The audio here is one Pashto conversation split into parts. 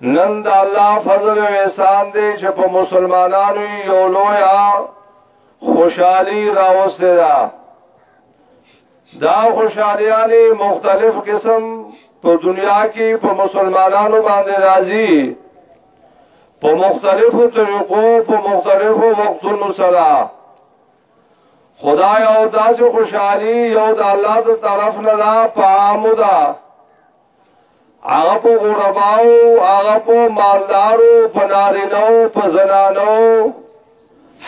نن دا الله فضل و احسان دے چې په مسلمانانو یو لویا خوشحالی راوسته دا دا خوشحالیانی مختلف قسم په دنیا کې په مسلمانانو باندې راځي په مختلفو طریقو په مختلفو وختونو سره خدای او داسې خوشحالی یو د الله د طرف نه دا پامو ده هغه په غرباو هغه په مالدارو په نارینو په زنانو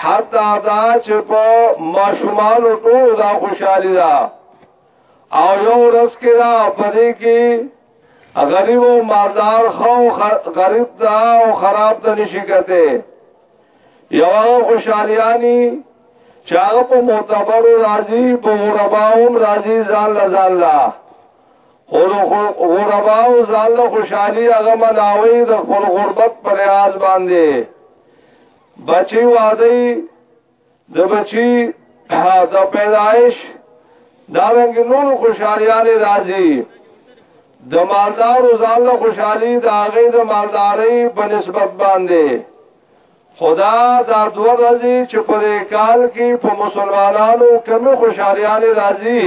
حتی دا چې په ماشومان ټول دا خوشحالي ده او یو ورځ کې دا پدې کې غریب او مالدار خو غریب دا او خراب ته نشي کته یو خوشحالیانی چاغه په معتبر راضی په غرباوم راضی ځان لزان الله غرباو ځان له خوشحالي هغه مناوي د خپل غربت پر لحاظ باندې بچي واده د بچي د پیدایش دارنګ نور خوشحاليانه راځي د مالدار ځان له خوشحالي د هغه د مالداري په نسبت باندې خدا دا دو ورځې چې په دې کال کې په مسلمانانو کمې خوشالیاله راځي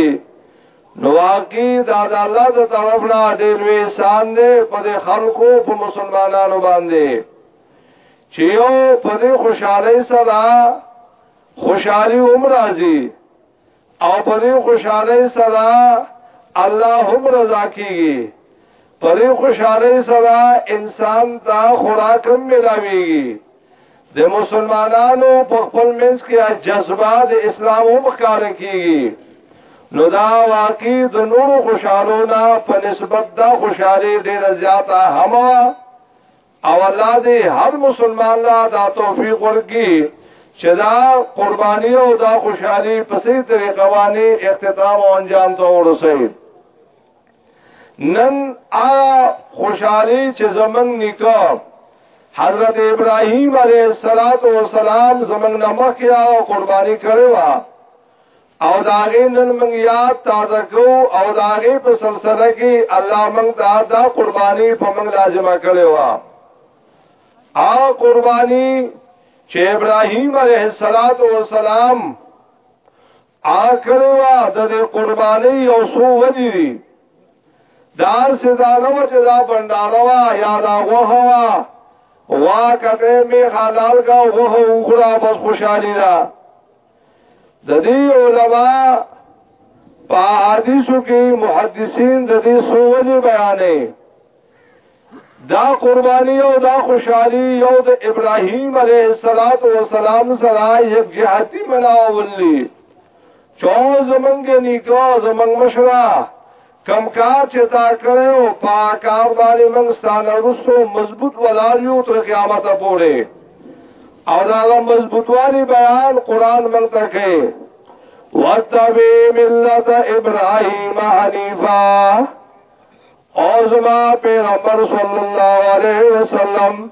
نو واقعي دا د الله د طرف نه ډېر وی شان دی په دې خلکو په مسلمانانو باندې چې یو په دې خوشاله سره خوشحالي هم راځي او په دې خوشاله سره الله هم رضا کیږي په دې خوشاله سره انسان ته خوراک هم ملاويږي د مسلمانانو په خپل منځ کې جذبه د اسلام هم ښکار کیږي نو دا واقعي د نورو خوشالو نه په نسبت دا خوشاله ډیره زیاته همه او الله دی هر مسلمان لا دا توفیق ورکی چې دا قربانی او دا خوشحالی په سي طریقه باندې اختتام او انجام ته ورسي نن آ خوشحالی چې زمنګ نکاح حضرت ابراهیم علیه السلام زمنګ نمک یا قربانی کړو او داغه نن موږ یاد تازه کو او داغه په سلسله کې الله موږ ته دا قرباني په موږ لازمه کړې و او قرباني چې ابراهيم عليه الصلاه والسلام آکړو د دې قرباني او سو وجې دي دا سزا نو چې دا بنداروا یا دا غوهوا وا کته می حلال کا غوه وګړه بس خوشحالي ده د دې علما په حدیثو کې محدثین د دې سوولې بیانې دا قربانی او دا خوشحالی یو د ابراهیم علیه السلام سره یک جهتی مناولی چون زمنګ نیکو زمنګ مشره کم کار چې تا کړی او په کار باندې موږ ستانه رسو مضبوط ولار یو تر قیامت پورې او دا مضبوطوالي بیان قران موږ ته کوي واتبع ملت ابراهيم حنيفا او زما پیغمبر صلی الله علیه وسلم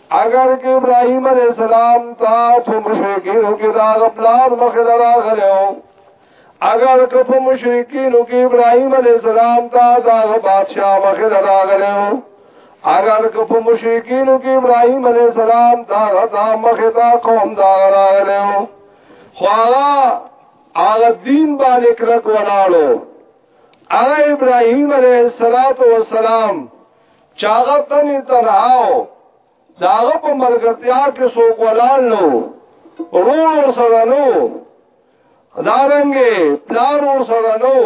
اگر که ابراهيم عليه السلام تا په مشرکینو کې دا غبلار مخه راغلو اگر که په مشرکینو کې ابراهيم عليه السلام تا دا بادشاہ مخه راغلو اگر که په مشرکینو کې ابراهيم عليه السلام تا غدا مخه تا قوم دا راغلو خو هغه هغه دین باندې کړک ولاړو هغه ابراهيم عليه السلام چاغه تنه تنهاو داغه په ملګرتیا کې سو ګلال نو ورور سره نو دارنګي پلار ور سره نو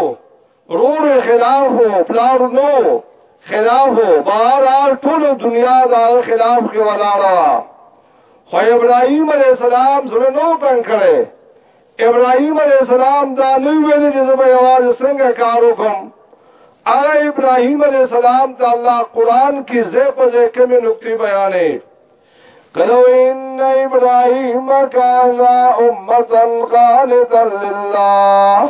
ورور خلاف وو پلار نو خلاف وو بهرحال ټول دنیا دا خلاف کې ولاړه خو ابراهيم عليه السلام زړه نو تنگ کړي ابراهیم علیه السلام دا نه ویل چې زه به یوازې څنګه کار وکړم هغه ابراهیم علیه السلام ته الله قرآن کې زه په ځای کومې نقطې بیانې قالوا إن إبراهيم كان أمة قانتا لله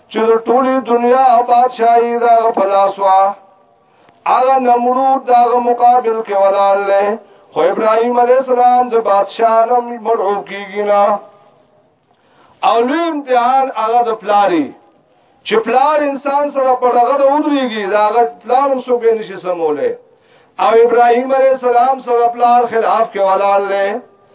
چې د ټولې دنیا بادشاہي دا پلاسوا هغه نمرود دا مقابل کې ولال له خو ابراهيم عليه السلام د بادشاہ نم مرعو کیږي نه او لوی امتحان هغه د پلاری چې پلار انسان سره په دغه د ودرېږي دا هغه پلار هم څوک نشي سموله او ابراهيم عليه السلام سره پلار خلاف کې ولال له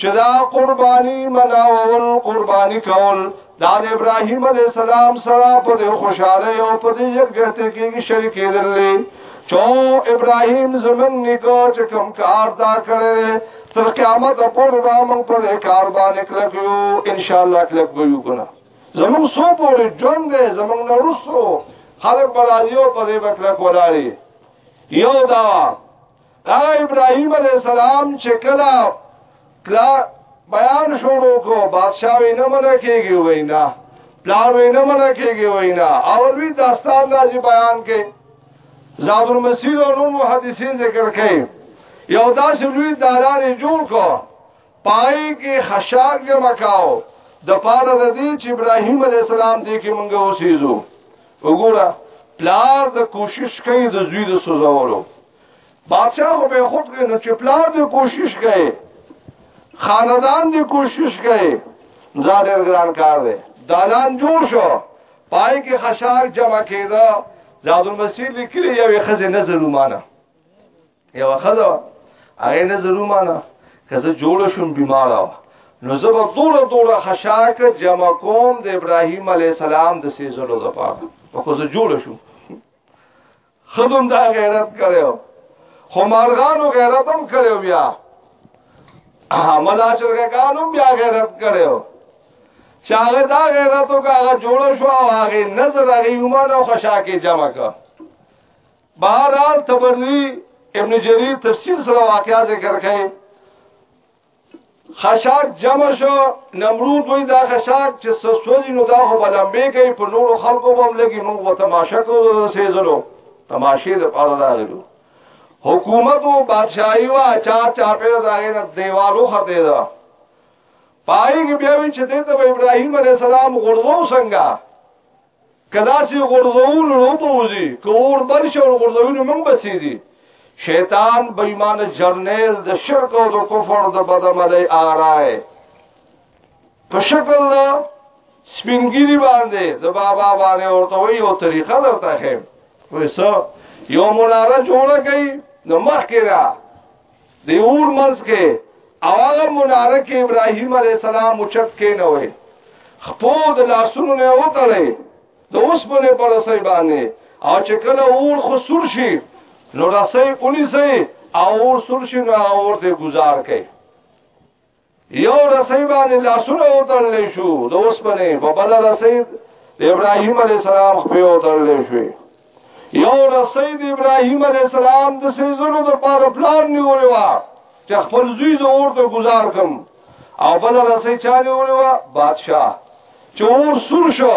چې دا قرباني مناول قرباني کول دا د ابراهيم عليه السلام سره په خوشاله او په دې یکجهت کې شریک کېدل چو ابراهيم زمون نکو چې کوم کار تا کړې تر قیامت پورې به موږ په کار باندې کړو ان شاء الله کلک به یو کنه زمون سو پورې ژوند دې زمون نو رسو خلک بلایو په دې وکړه کولای یو دا دا ابراهيم عليه السلام چې کله پلا بیان شروع کو بادشاہ وی نه منه کېږي وینا پلار وی نه منه کېږي وینا او وی داستان داسې بیان کې زاد المسیر او نور محدثین ذکر کوي یو داسې لوی دالان جوړ کو پای کې خشاک جمع کاو د پاره د دې چې ابراهيم عليه السلام دې کې مونږ اوسېزو وګوره پلار د کوشش کوي د زوی د سوزولو بادشاہ خو به خود کې نو چې پلار دې کوشش کوي خاندان دې کوشش کوي زړه ګران کار دی دالان جوړ شو پای کې خشاک جمع کېده زاد المسیر لیکلی یو خزه نظر ومانه یو خزه هغه نه ضرور معنا کزه جوړ شوم بیمار و نو زه به دوره دوره خشاک جمع کوم د ابراهیم علی السلام د سیزلو لپاره په کوزه جوړ شو خزم دا غیرت کړو خو مارغانو غیرت هم کړو بیا ملا چرګانو بیا غیرت کړو چاغه دا غیرتو کاغه جوړ شو او هغه نظر هغه یومان او خشاکه جمع کړ بهرحال تبری ابن جریر تفسیر سره واقعا ذکر کړي خشاک جمع شو نمرود وی دا خشاک چې سوځي نو دا خو بلمبه کوي په نورو خلکو باندې لګي موږ وته ماشه کو سيزلو تماشې د پاره راغلو حکومت او بادشاہي وا چا چا په داغه نه دیوالو خته دا پای کې بیا وی چې ته ابراهيم عليه السلام غردو څنګه کدا سی غرزول نو بوزي کور بل شو غرزول موږ بسيږي شیطان بېمان جرنیل د شرک او د کفر د بدعملي آرای په شکل سپینګری باندې د بابا باندې ورته وی او طریقه درته هم وېسو یو مناره جوړه کړي نو مخکې را دی اور منځ کې او هغه مناره کې ابراهيم عليه السلام اوچت کې نه وي خپو د لاسونو نه وتړي د اوس په نه پر سي باندې او چې کله اور خسور شي نو راسي اونې سي او اور سور شي نو اور ته گزار کوي یو رسۍ باندې لاسونه وتړل شو د اوسپنې په بل رسۍ د ابراهیم علی السلام په وتړل شو یو رسۍ د ابراهیم علی السلام د سيزونو د پاره پلان نیولې و چې خپل زوی زه ورته گزار کم او بل رسې چا نیولې و بادشاہ چې ور سور شو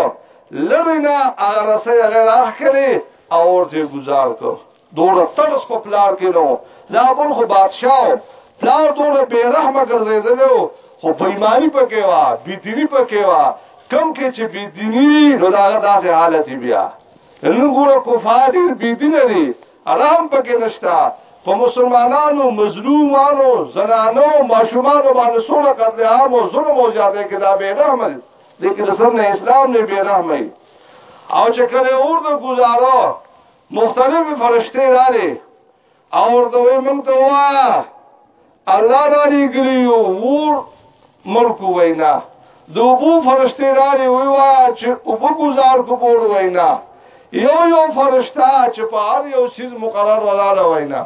لرینا هغه رسې هغه راخ کړي او ورته گزار کړ دور ترس په پلار کې نو دا بل خو بادشاہ پلار دور به رحمه ګرځیدلو خو بېماني پکې وا بيديني پکې وا کم کې چې بيديني نو دا داسې حالت بیا نن ګوره کفار ډېر بيدینه دي آرام پکې نشتا په مسلمانانو مظلومانو زنانو ماشومانو باندې سونه قتل عام او ظلم او زیاته کې دا به رحم دي لیکن سر نه اسلام نه به رحم او چې کله اور د گزارو مختلف فرشته داري اور دوی مونږ ته وایا الله داري ګریو ور ملک وینا دوبو فرشته داري وی وایا چې وبو گزار کو پور وینا یو یو فرشته چې په هر یو سیز مقرر ولاله وینا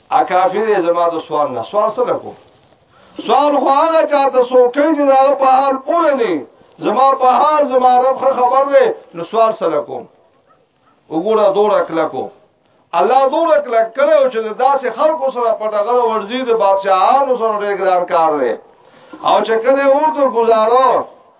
ا کافی دې زما د سوال نه سوال سره کو سوال خو هغه چاته سو کوي چې دا په حال پوره نه زما په حال زما رب خبر دی نو سوال سره کوم وګوره دوړه کلا کو الله دوړه کلا کړو چې داسې خلکو سره پټغه ورزي د بادشاہانو سره ډېر ګران کار دی او چې کله ورته گزارو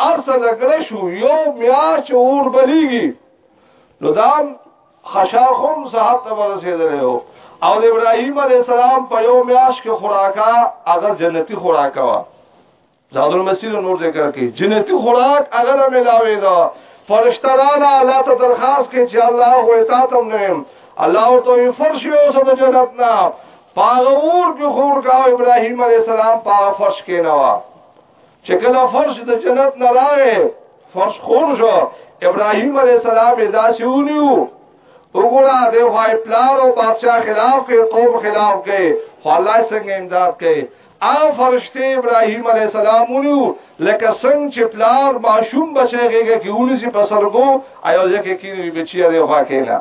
ارسه لګړه شو یو میاش چې اور بلیږي نو دا خشاخم صاحب ته ورسېدلی او او د ابراهیم علی السلام په یو میاش کې خوراکا هغه جنتی خوراکا وا زاد المسیر نور ذکر کوي جنتی خوراک هغه ملاوي دا فرشتہ را لا الله ته درخواست کوي چې الله هو تا تم نه الله او ته فرش یو سو د جنت نه پاغور کې خور کا ابراهیم علی السلام پاغ فرش کې نه وا چې کله فرش د جنت نه راغې فرش خور شو ابراهيم عليه السلام دا سيونیو وګوره د وای پلار او بادشاہ خلاف کې قوم خلاف کې خدای څنګه امداد کې ا فرشته ابراهيم عليه السلام ونیو لکه څنګه چې پلار معشوم بچي غيږه کې ونی سي پسرګو ايو ځکه کې وی بچي دی خوا کې نه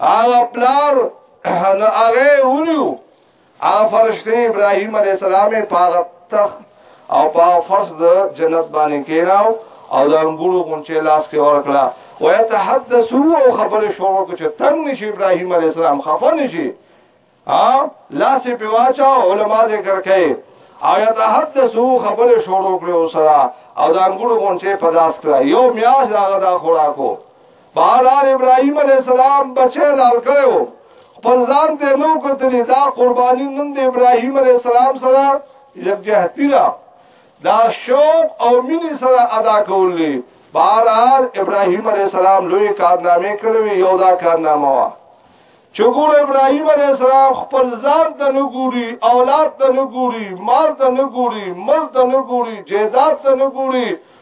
ا پلار هغه ونیو هغه فرشته ابراهيم عليه السلام په تخ او په فرش د جنت باندې کېراو او د انګورو غونچې لاس کې ورکړه ويتحدثوا او خبره شروع کړه چې تنگ نشي ابراهيم عليه السلام خفه نشي ها لاس په واچا علماء ذکر کوي او يتحدثوا خبره شروع کړه سره او د انګورو غونچې په لاس کړه یو میاش هغه دا خوراکو بهرحال ابراهيم عليه السلام بچي لال کړو خپل ځان ته نو کتلی دا قرباني نن د ابراهيم عليه السلام سره یکجهتی را دا شوق او مینې سره ادا کولې بهرحال ابراهيم عليه السلام لوی کارنامې کړې یو دا کارنامه وا چګور ابراهيم عليه السلام خپل ځان ته نه ګوري اولاد ته نه ګوري مال ته نه ګوري مل ته نه ګوري جیدات ته نه ګوري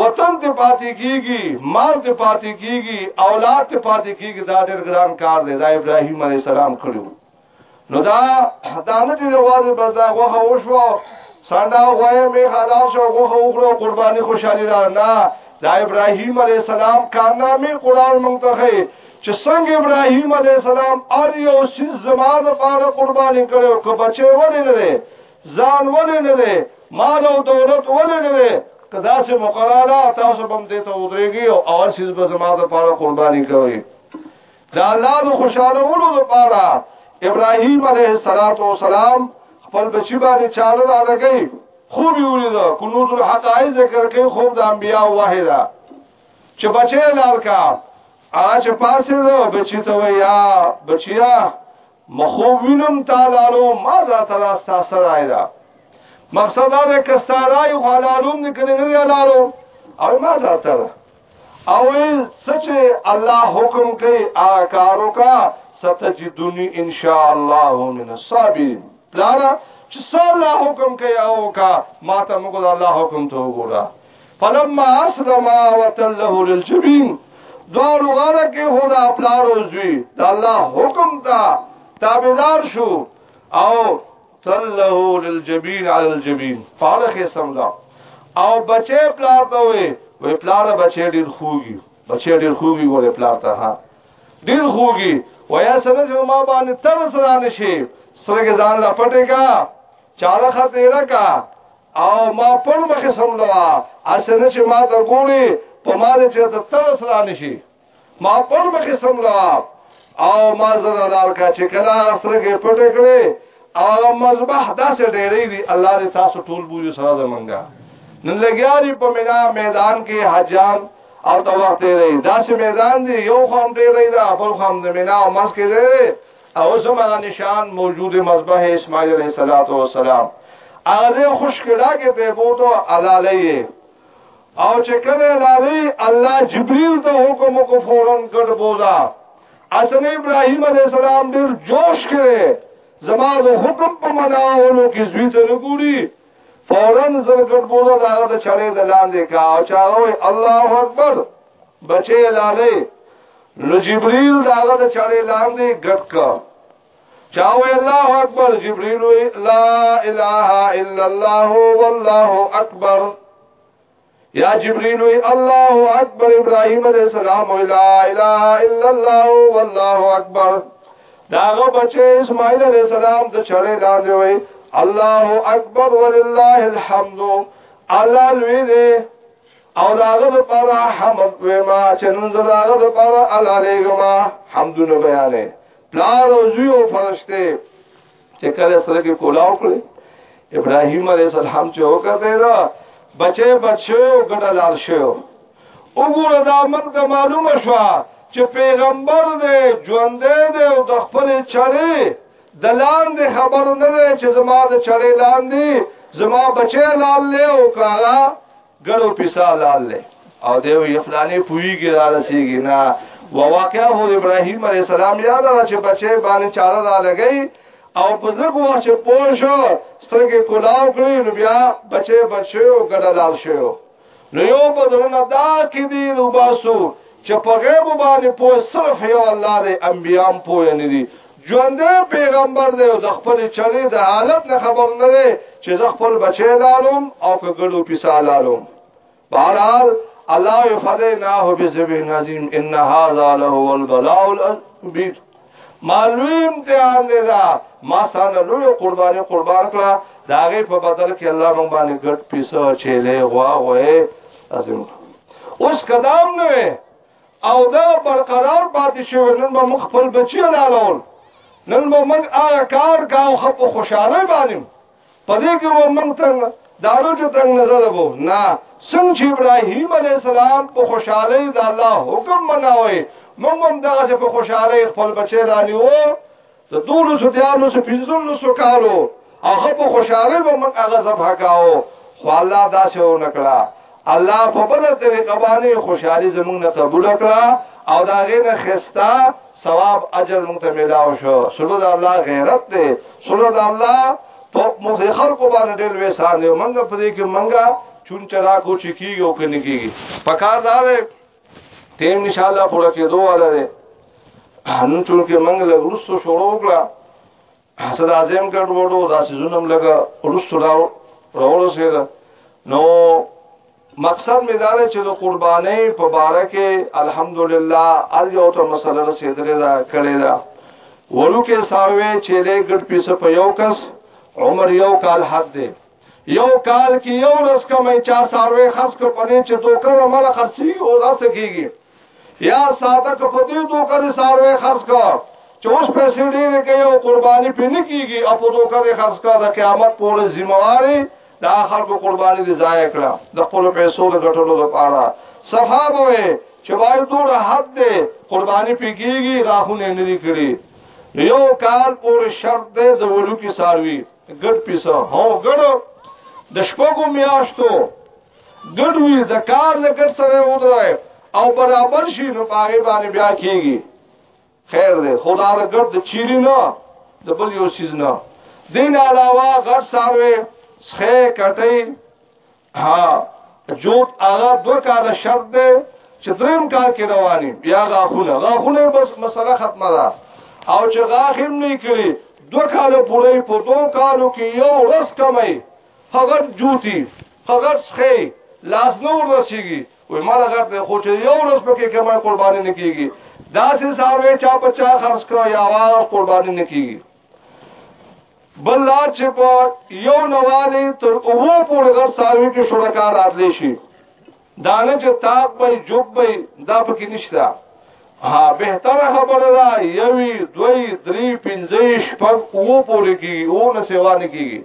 وطن ته پاتې کیږي مال ته پاتې کیږي اولاد ته پاتې کیږي دا ډېر ګران کار دی دا ابراهیم علی السلام کړو نو دا دانه دې واځي بزا غوخه وشو ساندا غوې می حلال شو غوخه وکړو قرباني خوشالي دا نه دا ابراهیم علی السلام کارنامه قران مونږ ته چې څنګه ابراهيم عليه السلام ار یو سیز زما د پاره قرباني کړو کو بچي ولې نه ځان ولې نه دی مال او دولت ولې نه دی کدا سه مقراله تاسو بم دې ته ودرېږي او اور سیز به زما د پاره قرباني کوي دا الله د خوشاله ولو د پاره ابراهيم عليه السلام خپل بچی باندې چاله را لګي خوب یې ولید کنوز الحقائق ذکر کوي خوب د انبیا واحده چې بچی لال کا اج پاسه بچی ته ویا بچیا مخو وینم تعالی ما ذات را ستا سره دا مقصد دا ده کستا راي خو حلالوم نه کنه نه حلالو او ما ذات را او سچ الله حکم کوي آ کارو کا ستجدنی ان شاء الله من الصابرین پلارا چې سر لا حکم کوي او کا ما ته موږ الله حکم ته وګوره فلما اسلم وتله للجبين دوارو غاړه کې خدا پلار او زوی د الله حکم ته تابعدار شو او تله للجبين على الجبين فارخ سملا او بچي پلار ته وي وي پلار بچي ډیر خوږي بچي ډیر خوږي ګوره پلار ته ها ډیر خوږي ویا سره چې ما باندې تر سره نشي سره ځان لا پټه کا چاړه خطر کا او ما پر مخه سم دا اسنه چې ما ته ګوري په مال چې ته ترس را نشي ما پر مخه سم دا او ما زړه لار کا چې کلا سره کې پټ کړي او مذبح داسې ډېرې دي الله دې تاسو ټول بوجو سره زمونږه نن لګیاري په مینا میدان کې حجان او دا وخت دی دا سه میدان دی یو خام دی دا بل خام د مینا او مس کې دی او زمغه نشان موجود مذبح اسماعیل علیہ الصلوۃ والسلام هغه خوش کړه کې ته بوتو علالې او چې کله علالې الله جبريل ته حکم کو فورن ګډ بوزا اصل ابراهيم عليه السلام ډېر جوش کړي زما د حکم په مناولو کې زوی ته وګوري فورن زرګټ بوزا دا د چړې د لاندې کا او چاوي الله اکبر بچي لاله نو جبريل داغه د چړې لاندې ګټ کا چاوي الله اکبر جبريل وی لا اله الا الله والله اکبر یا جبريل وی الله اکبر ابراهيم عليه السلام وی لا اله الا الله والله اکبر داغه بچي اسماعيل عليه السلام د چړې لاندې وی الله اکبر ولله الحمد الله لوی دی او داغه د پاره حمد وما چې نن داغه د پاره الالګما حمدونه بیانې پلار او زوی او فرشته چې کله سره کې کولاو کړی ابراهيم عليه السلام چې وکړه دا بچي بچو ګډلار شو وګوره دا من کا معلومه شو چې پیغمبر دې ژوند دې او د خپل چاري دلان دې خبر نه چې زما د چړې لاندې زما بچي لال له او کاغه ګړو پیسا لال له او دی وی فلانه پویږي را رسیږي نه واقعا هو ابراهیم علی السلام یاد را چې بچي باندې چاره را لګی او په دغه وخت چې پوه شو سترګې کولاو کړی نو بیا بچي بچو ګډه لال شو نو یو په درنه دا کې دی نو باسو چې په غیب باندې پوه صرف یو الله دې انبيام پوه نه دي ژوندې پیغمبر دی او د خپل چلې د حالت نه خبر نه دی چې زه خپل بچی لالم او کګړو پیسا لالم بهرحال الله فدیناه بذبح عظیم ان هذا له البلاء الکبیر معلوم امتحان دی دا ما سره لوی قرباني قربان کړه داغه په بدل کې الله مونږ باندې ګډ پیسو چيلې غوا غوې عظیم اوس قدم نه او دا برقرار پاتې شوی نن به موږ خپل بچي حلالول نن به موږ هغه کار کاو خو په خوشحالۍ باندې په دې کې به موږ تنګ دارو چې تنګ نظر وو نه څنګه چې ابراهیم علی السلام په خوشحالۍ د الله حکم مناوي موږ هم دغه په خوشحالۍ خپل بچي رانیو د دولو سو دیالو سو پنځولو سو کالو هغه په خوشاله به موږ هغه ذبح کاو خو الله دا څه و نکړه الله په بل طریقه باندې خوشحالي زموږ نه قبول کړه او دا غینه خستا ثواب اجر موږ ته ملاو شو سره د الله غیرت دی سره د الله په موږ خلکو باندې ډېر وسانه موږ په دې کې موږ چون چرا کو چکیږي او کني کیږي پکار دا تیم ان شاء الله پوره کېدو والا دی نن چې موږ له ورستو شروع وکړه حسد اعظم ګډ وډو دا سيزونم لګا ورستو راو راو سره نو مقصد می دا چې د قربانې په باره کې الحمدلله ار یو ته مسله رسیدلې دا کړې دا ورو کې ساروي چې له ګډ پیسه په یو کس عمر یو کال حد دی یو کال کې یو لس کمې چا ساروي خاص کو پدې چې دوکه مال خرسي او لاس کېږي یا ساده کو پدې دوکه دې ساروي خاص کو چې اوس پیسې ډېرې کې یو قرباني پنه کېږي او په دوکه دې خاص کو د قیامت پورې ذمہواري دا خلکو قرباني دې ضایع کړه د خپل پیسو د ګټلو لپاره صحابه وي چې وایي ټول حد دې قرباني پیږي راخونه نه لري کړی یو کال پورې شرط دې د ورو کې ساروي ګډ پیسه هو ګډ د شپږو میاشتو ګډ وی د کار لګر سره ودرای او برابر شي نو پاره باندې بیا کیږي خیر دی خدا د ګډ د چیرې نه د بل یو سیز نه دین علاوه غټ ساروي سخه کټي ها جوت هغه دوه کاله شرط دی چې دریم کال کې رواني بیا غاخونه غاخونه بس مسله ختمه ده او چې غاخم نه کړی دوه کاله پوره په دوه کالو کې یو ورځ کمای هغه جوتی هغه څخه لاس نه ورسیږي وای مال هغه ته خو چې یو ورځ پکې کمای قرباني نه کیږي دا سه ساوي چا په چا خرڅ کړو یا وا قرباني نه کیږي بل لار چې په یو نواله تر اوو پورې غر ساروي کې شرکا راتلی شي دانه چې تاق به جوب به دا پکې نشته ها بهتره خبره ده یوي دوی درې پنځه شپږ اوو پورې کې او نه سیوا نه کیږي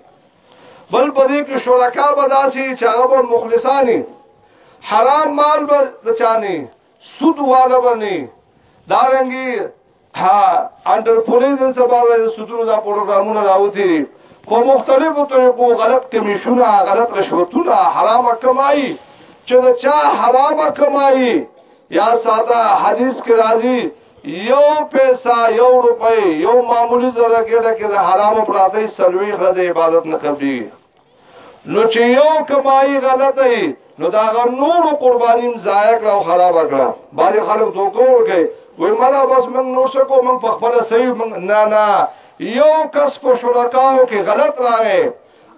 بل په دې کې شرکا به داسي چې هغه مخلصانی حرام مال به چانه سود والا باندې دارنګي ها اندر پولیس نن سبا د سودونو دا پروګرامونه راوتی په مختلفو طریقو غلط کمیشونه غلط رشوتونه حرامه کمایي چې دا چا حرامه کمایي یا ساده حدیث کې راځي یو پیسا یو روپۍ یو معمولی زره کې دا کې حرامو پراته سلوي غزه عبادت نه کوي نو چې یو کمایي غلطه ای نو دا غر نور قربانیم ضایع کړه او خراب کړه باندې خلک دوکو ورګي وای مړه بس موږ نور څه کو موږ په خپل صحیح موږ نه نه یو کس په شرکاو کې غلط راغی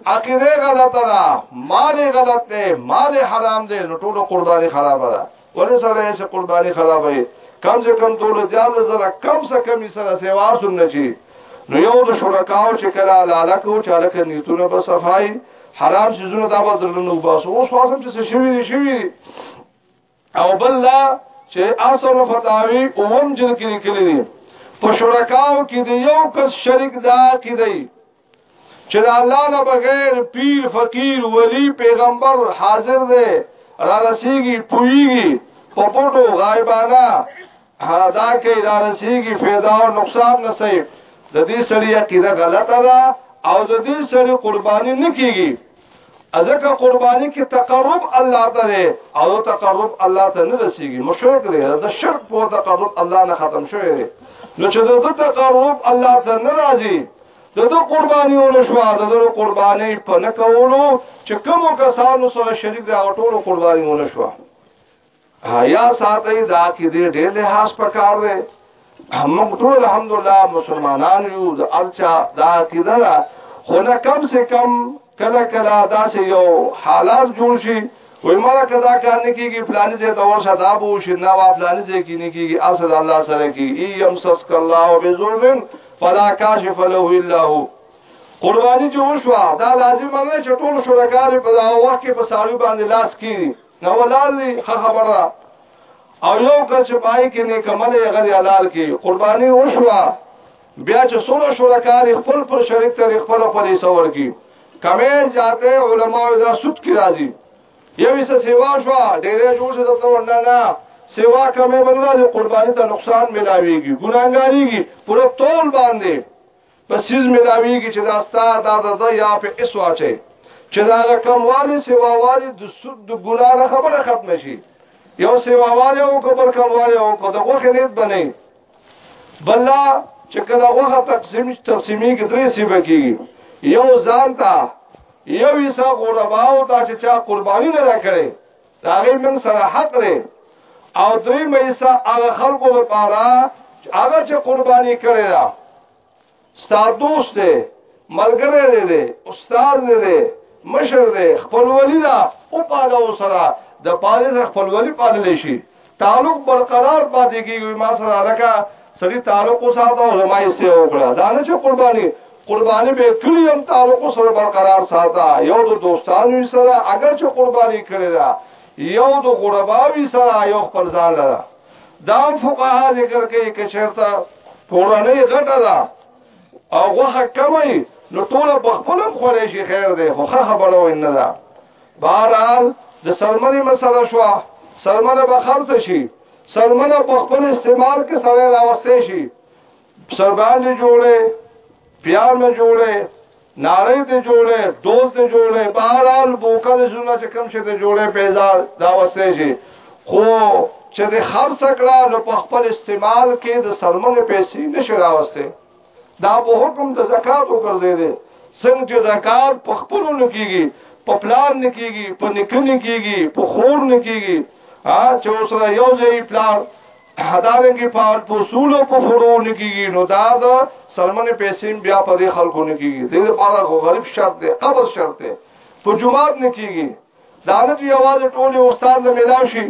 عقیده غلطه ده مال غلط ده مال حرام ده نو ټول قرباني خراب ده ولې سره چې قرباني خرابې کم سے کم دولو دیال زره کم سے کم یې سره سیوا سننه چی نو یو د شرکاو چې کله لاله کو چې الکه نیتونه به صفای حرام سيزونه دا به درنه وباسو اوس خاصم چې شوی دی شوی دی او بل لا چې اصل فتاوی اوم جل کې لیکلي دي په شرکاو کې دی یو کس شریک دا کې دی چې د الله نه بغیر پیر فقیر ولی پیغمبر حاضر دی را رسیږي پویږي په پټو غایبانه دا کې را رسیږي فایده او نقصان نه سي د دې سړي عقیده غلطه ده او د دې سړي قرباني نه کیږي ازکه قرباني کې تقرب الله ته دی او تقرب الله ته نه رسیږي مشرک دی دا شرک په تقرب الله نه ختم شوی دی نو چې دا تقرب الله ته نه راځي دا د قرباني او نشوا دا د قرباني په نه کولو چې کوم کسانو سره شریک دی او ټول قرباني او نشوا حیا ساتي دا کې دې ډېر لحاظ پکار دی موږ ټول الحمدلله مسلمانان یو د ارچا دا کې دا خو نه کم سے کم کله کله دا سه یو حالات جوړ شي وای ما کدا کار نه کیږي فلانی ځای ته ورشه دا بو شي نه وا فلانی ځای کې نه کیږي اصل الله سره کی ای یمسسک الله بظلم فلا کاشف له الا هو قربانی چې وشو دا لازم نه چې ټول شرکار په دا وخت کې په ساوی باندې لاس کیږي دا ولال دی ښه خبره ده او یو کله چې پای کې نه کمل یې غلي حلال کې قرباني وشوه بیا چې سره شرکار خپل پر شریک تر خپل پر سور کی کمه جاته علما دا سود کی راځي یو څه سیوا شو ډېرې جوړ شو ته ورنه نه سیوا کمه بنګلا قرباني ته نقصان ملاويږي ګناګاریږي پر تول باندې په سیز ملاویږي چې دا ستا دا د یا په اس واچي چې دا کموالی سیواوالی د سود د ګنا نه خبره ختم شي یو سیواوالی او کبر کموالی او کو دغه خنیت بنئ بلا چې کله هغه تقسیم تقسیمي کې درې سی بکی یو ځان ته یو حصہ غرباو ته چې چا قرباني نه راکړي دا غي موږ سره حق دی او دوی مېسا هغه خلکو لپاره هغه چې قرباني کړی دا ستاسو دوست دی ملګری دی دی استاد دی دی مشر دی خپلولی دا او پاله سره د پاله خپلولی پاله شي تعلق برقرار پاتې کیږي ما سره لکه سړي تعلق وساته او زما یې سیو کړه دا نه چې قرباني قرباني به کړی هم تعلق سره برقرار ساته یو د دوستانو سره اگر چې قرباني کړی دا یو د غرباوی سره یو خپل ځان لره دا فقها ذکر کوي چې چیرته کورنۍ غټه ده او غوخه کمای نو ټول په خپل خورې شي خیر دی خو خبره وینه ده بهرحال د سلمنې مسله شو سلمنه به خرڅ شي سلمنه په خپل استعمال کې سره راوستي شي سربان دي جوړه پیار مې جوړه ناری ته جوړه دوز ته جوړه بهرحال بوکل شونه چې کم شي ته جوړه پیدا دا وسته شي خو چې د خرڅ کړه نو په خپل استعمال کې د سلمنه پیسې نشي راوسته دا به حکم د زکات وګرځي دي څنګه چې زکات په خپل نکیږي په پلان نکیږي په نکني کیږي په خور نکیږي ا چې اوسره یو ځای پلان هدارنګي په اصول او په فروع نکیږي نو دا د سلمنه پیسې بیا په دې خلکو نکیږي دې لپاره غریب شرط دی قبض شرط دی په جمعات نکیږي دا نه چې یوازې ټول استاد نه ملاوي شي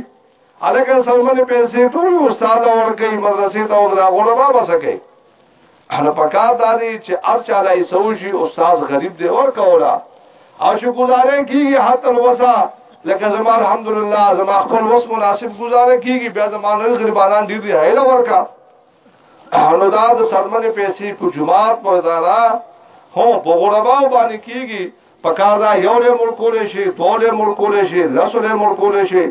الکه سلمنه پیسې ټول استاد ورکې مدرسې ته ورغلا غوړه ما بسکه هر پکار دادی چې ار چاله یې سوشي استاد غریب دی اور کولا او شو گزارې کیږي حتی الوسا لکه زما الحمدلله زما خپل وس مناسب گزارې کیږي بیا زما نه غریبانان ډیر دی هله ورکا نو دا د سلمنه پیسې کو جماعت په اداره هو په غوړه باندې کیږي پکار دا یو له ملک کولې شي دوه له ملک کولې شي لاسو له ملک کولې شي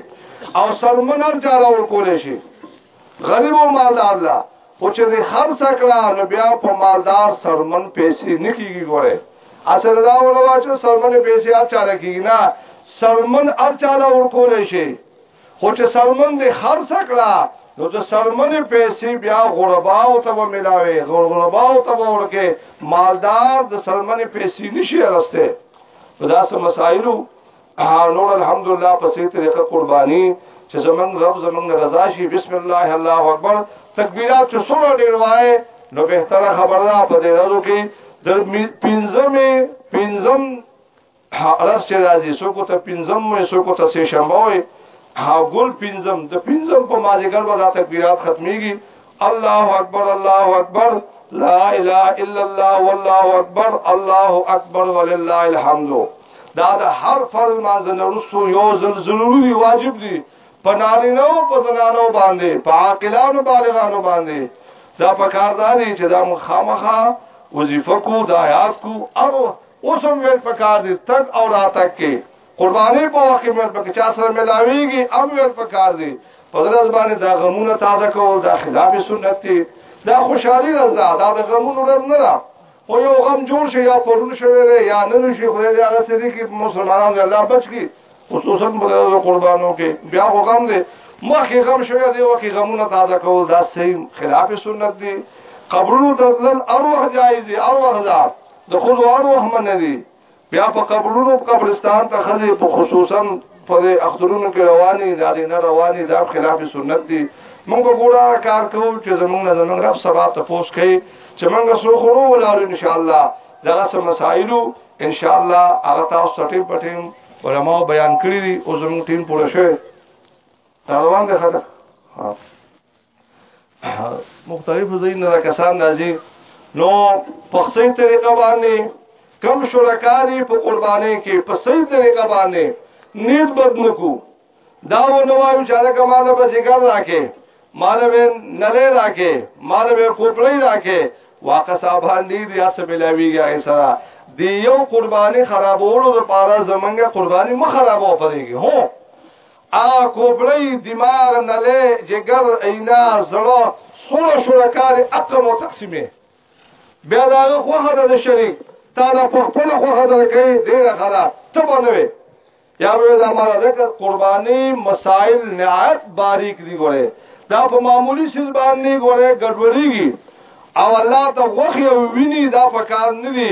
او سرمنر چاره ور کولې شي غریب او مالدار لا او چې دې خرڅ کړه نو بیا په مالدار سرمن پیسې نه کیږي ګوره اصل دا ولوا چې سرمن پیسې اچاره کیږي نه سرمن اچاره ور کولې شي خو چې سلمن دې خرڅ کړه نو د سلمن پیسې بیا غرباو ته به ملاوي غرباو ته به ورکه مالدار د سلمن پیسې نشي راسته دا سم مسائلو نور الحمدلله په سي طریقه قرباني چې زمنګ رب زمنګ رضا شي بسم الله الله اکبر تکبیرات چې سره ډیر وای نو به تر خبره په دې ورځو کې د پنځمه پنځم ارس چې راځي سو کو ته پنځم مې سو کو ته سه شنبه وي ها ګل پنځم د پنځم په ماجګر ودا تکبیرات ختميږي الله اکبر الله اکبر لا اله الا الله والله اکبر الله اکبر ولله الحمد دا د هر فرض مانځ نه رسو یو ځل ضروري واجب دي په نارینه او په زنانو باندې په عاقلانو بالغانو باندې دا په کار دي چې دا مخامخه وظیفه کو دا یاد کو او اوس هم ویل پکار دي تګ او راتګ کې قرباني په وخت مل پکې چا سره ملاويږي هم ویل پکار دي په ورځ باندې دا غمونه تازه کول دا خلاف سنت دي دا خوشحالي ده دا د غمونو ورځ نه ده خو یو غم جوړ شي یا پرون شوی دی یا نن شي خو دې هغه سړي کې مسلمانان الله بچ کی خصوصا په قربانو کې بیا خو غم دی مخکې غم شوی دی او کې غمونه تازه کول دا صحیح خلاف سنت دی قبرونو ته ځل اروح جایز دی اروح ځار د خود اړو هم نه دي بیا په قبرونو قبرستان ته خزه په خصوصا پر اخترونو کې رواني دا دي نه رواني دا خلاف سنت دي موږ ګورا کار کوو چې زمونږ نه زمونږ رب سبا ته پوس کوي چې موږ سو خورو ولارو ان شاء الله دا سم مسائلو ان شاء الله هغه تاسو سټیم پټیم علماء بیان کړی دي او زمونږ ټیم پوره شوی روان دي خلک مختلفو ځایونو نه کسان راځي نو په صحیح طریقه باندې کم شرکاري په قرباني کې په صحیح طریقه باندې نیت بد نکو دا و نو وایو چې هغه مالا به جګر راکې مالا به نلې راکې مالا به کوپړې راکې واقع صاحب باندې بیا سملاویږي هغه سره دی یو قرباني خرابولو لپاره زمونږه قرباني مخ خرابو پرېږي هو ا کوپړی دماغ نله جګر اینا زړه سره شرکار اقم او تقسیمه بیا دا خوخه د شریک تا دا په خپل خوخه د کوي ډیره غلا ته ونوي یا به دا مال د قرباني مسائل نهایت باریک دی ګوره دا په معمولی سیز باندې ګوره ګډوډیږي او الله ته وخی او ویني دا په کار نه دی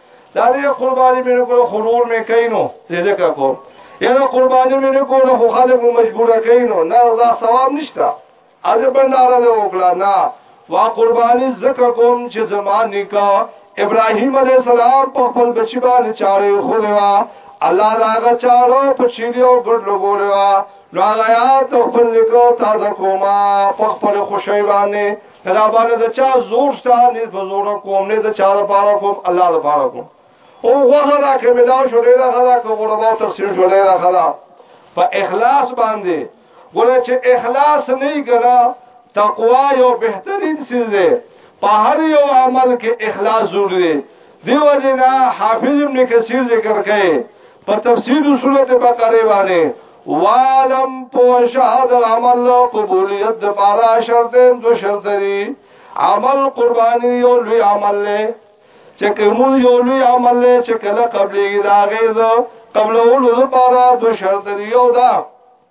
دا دې قرباني مې وکړو خو نور مې کینو دې ځکه کوم یاره قرباني مې نه کوله خو خلک مو مجبوره کینو نه دا ثواب نشته اځه بنداره دې وکړه نه وا قرباني ځکه کوم چې زما نکاح ابراهيم عليه السلام په خپل بچی باندې چاره خو دیوا الله داغه چارو په چیرو ګډ لګولې وا نو هغه یا ته خپل نکاح تازه کوما په خپل خوشی باندې دا باندې د چا زور شته نه په زور کوم نه د چا د پاره کوم الله د پاره کوم او غوغه دا کې ملاو شو ډیره غلا کوو دا تفسیر شو ډیره غلا په اخلاص باندې ګوره چې اخلاص نه ګرا تقوا یو بهترین چیز دی په هر یو عمل کې اخلاص ضروري دی دیو جنا حافظ ابن کثیر ذکر کړي په تفسیر سورته بقره باندې والم پوشا د عمل قبولیت د بارا شرط دو شرط دی عمل قربانی یو لوی عمل له چې کوم یو لوی عمل له چې کله قبلې دا غیظ قبل اولو لپاره دو شرط دی یو دا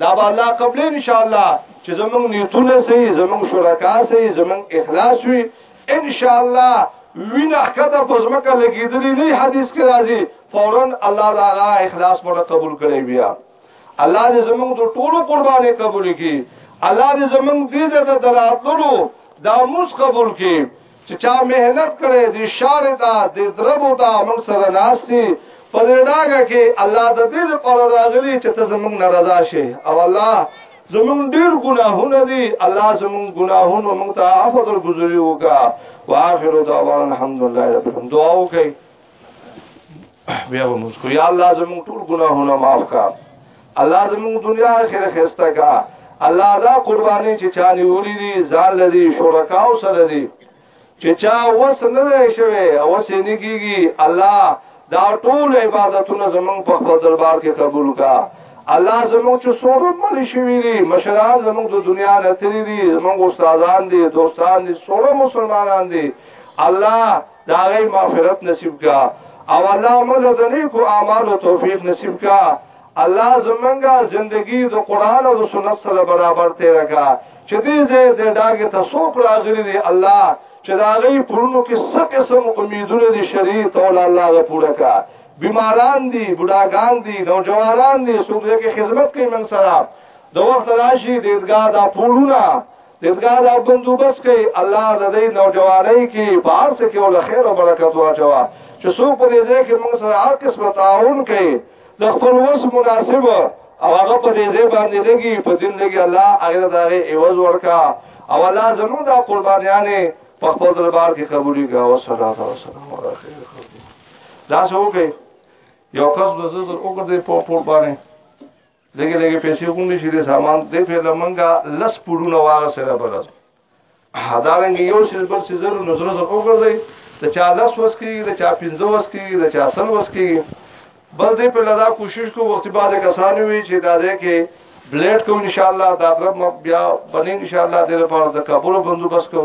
دا به الله قبل ان شاء الله چې زمونږ نیتونه سي زمونږ شرکا سي زمونږ اخلاص وي ان شاء الله وینا کته پزمکه لګیدلی نه حدیث کې راځي فورا الله تعالی اخلاص مونږ قبول کړي بیا الله دې زمونږ د ټولو قربانې قبول کړي الله دې زمونږ دې ته دراتلو دا موږ قبول کړي چې چا مهنت کړي دي شار دا د دربو دا موږ سره ناشتي په دې ډاګه کې الله د دې لپاره راغلي چې ته زموږ ناراضه شې او الله زمون ډیر ګناهونه دي الله زمون ګناهونه موږ ته عفو درگذري وکا واخر دعوانا الحمدلله رب العالمین دعا وکړئ بیا به موږ کو یا الله زموږ ټول ګناهونه معاف کا الله زموږ دنیا اخره خسته کا الله دا قرباني چې چا نیولې دي ځان لري شرکاو سره دي چې چا وس نه شوي او وس نه کیږي الله دا ټول عبادتونه زموږ په خپل دربار کې قبول کا الله زموږ چې سورو مل شوی دي مشران زموږ د دنیا نه تری دي زموږ استادان دي دوستان دي سورو مسلمانان دي الله دا غي مغفرت نصیب کا او الله موږ د نیکو اعمالو توفیق نصیب کا الله زمونږه زندگی د قران او د سنت سره برابر تیر کا چې دې زه د ډاګه تسوک راغلي دي الله چې دا غي پرونو کې څه قسم امیدونه دي شریعت او الله غ پورا کا بیماران دي بډاګان دي نوجوانان دي څوک چې خدمت کوي من سره د وخت راشي د ادګار دا پورونه دغه دا بندوبست کوي الله د دې نوجوانۍ کې بار څه کې ول خیر او برکت واچوا چې څوک په دې ځای کې موږ سره هر قسم تعاون کوي د خپل وس مناسب او هغه په دې ځای باندې لګي په دین لګي الله هغه دغه ایواز ورکا او الله زموږ د قربانیانه په خپل دربار کې قبولي کا او صلی الله علیه وسلم دا څه وکړي یو کس د زړه وګرځي په پور باندې دغه لګي پیسې غونډې شي د سامان د په لمنګه لس پړونه واغ سره برس حدارنګ یو شی بل شی زرو نظر زر وګرځي ته چا لس وس کی ته چا 15 وس کی ته چا سل وس کی بس دې په لدا کوشش کو وخت بعد کسان وی چې دا دې کې بلیډ کو ان شاء الله دا غرب بیا بنې ان شاء الله دې لپاره د کابل بندوبست کو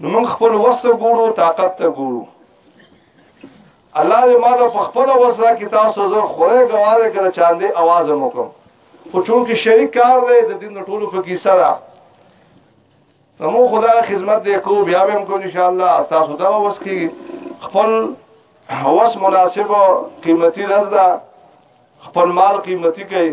نو موږ خپل وسه ګورو طاقت ته ګورو الله دې ما ته په خپل وسه کې تاسو زه خدای ګواړه کړ چاندې आवाज مو کوم خو چون کې شریک کار دی د دین ټولو په کې سره نو خدای خدمت دې کو بیا به هم کو ان شاء الله تاسو دا وس کې خپل هوس مناسب او قیمتي رز ده خپل مال قیمتي کوي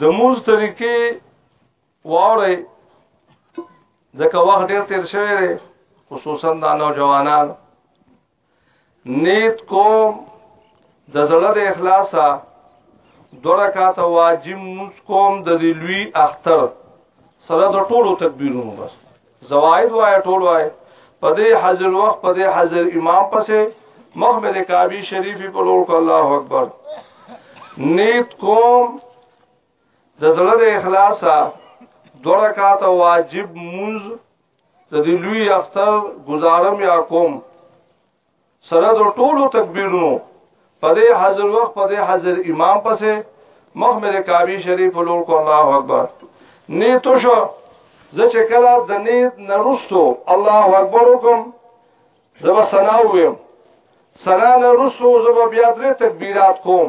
د موز طریقې واوري ځکه وخت ډیر تیر شوی دی خصوصا دا نوجوانان نیت کوم د زړه د اخلاصا دوړه کاته واجب موس کوم د لوی اختر سره د ټولو تکبیرونو بس زواید وای ټول وای په دې حاضر وخت په دې حاضر امام پسې مخ مې د کعبه شریفي په لور کو الله اکبر نیت کوم د زړه د اخلاصا دوه رکعات واجب منځ د دې لوی اختر گزارم یا کوم سره د ټولو تکبیرونو په دې حاضر وخت په دې حاضر امام پسې مخ مې د کعبه شریف لور کو الله اکبر نیت شو زه چې کله د نیت نرستو الله اکبر وکم زبا سنا ویم سنا نرستو زبا بیا درې تکبیرات کوم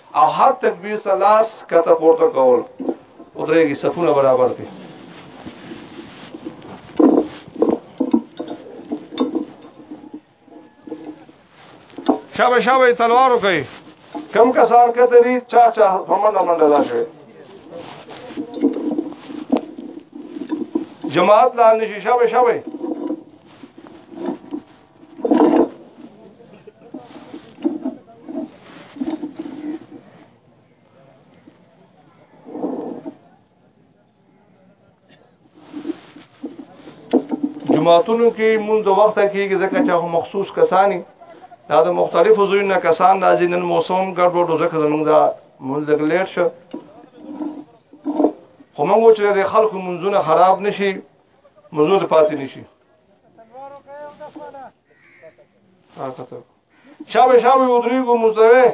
او هر تکبیر سره لاس کته پورته کول او درېږي صفونه برابر دي شابه شابه تلوارو کوي کم کسان کته دي چا چا په منډه منډه لا شوی جماعت لا نشي شابه شابه جماعتونو کې مونږ د وخت کې ځکه چې هغه مخصوص کسانی دا د مختلفو زوینه کسان راځي نن موسم ګډوډ ځکه زمونږ دا مونږ لګ لیټ شو خو مونږ چې د خلکو منځونه خراب نشي منځونه پاتې نشي شابه شابه ودریګو مزوي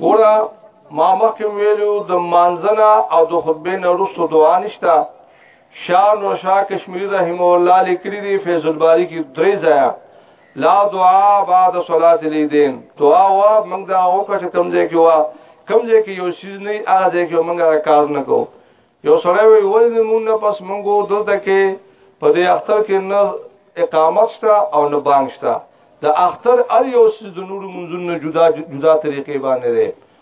ګوره ما مخکې ویلو د مانځنه او د خطبې نه وروسته دعا نشته شاه نو شاه کشمیری رحم الله لیکلی دی فیض الباری کې درې ځایه لا دعا بعد صلات الیدین دعا وا موږ دا وکړه چې کمزې کې وا کمزې کې یو شیز نه هغه ځای کې موږ کار نه کو یو سړی وی ولې مونږ نه پس موږ دلته کې په دې اختر کې نه اقامت شته او نه بانګ شته د اختر ار یو شیز د نور منځونو جدا جدا طریقې باندې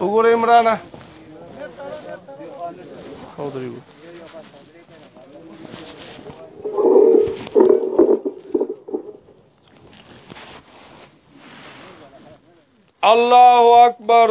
وګوره عمران خو درې الله اکبر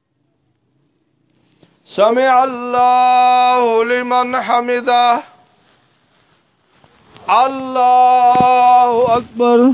سمع الله لمن حمده الله اكبر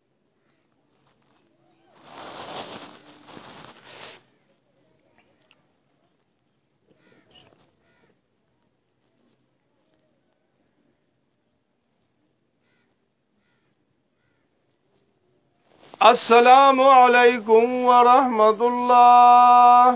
السلام علیکم ورحمت الله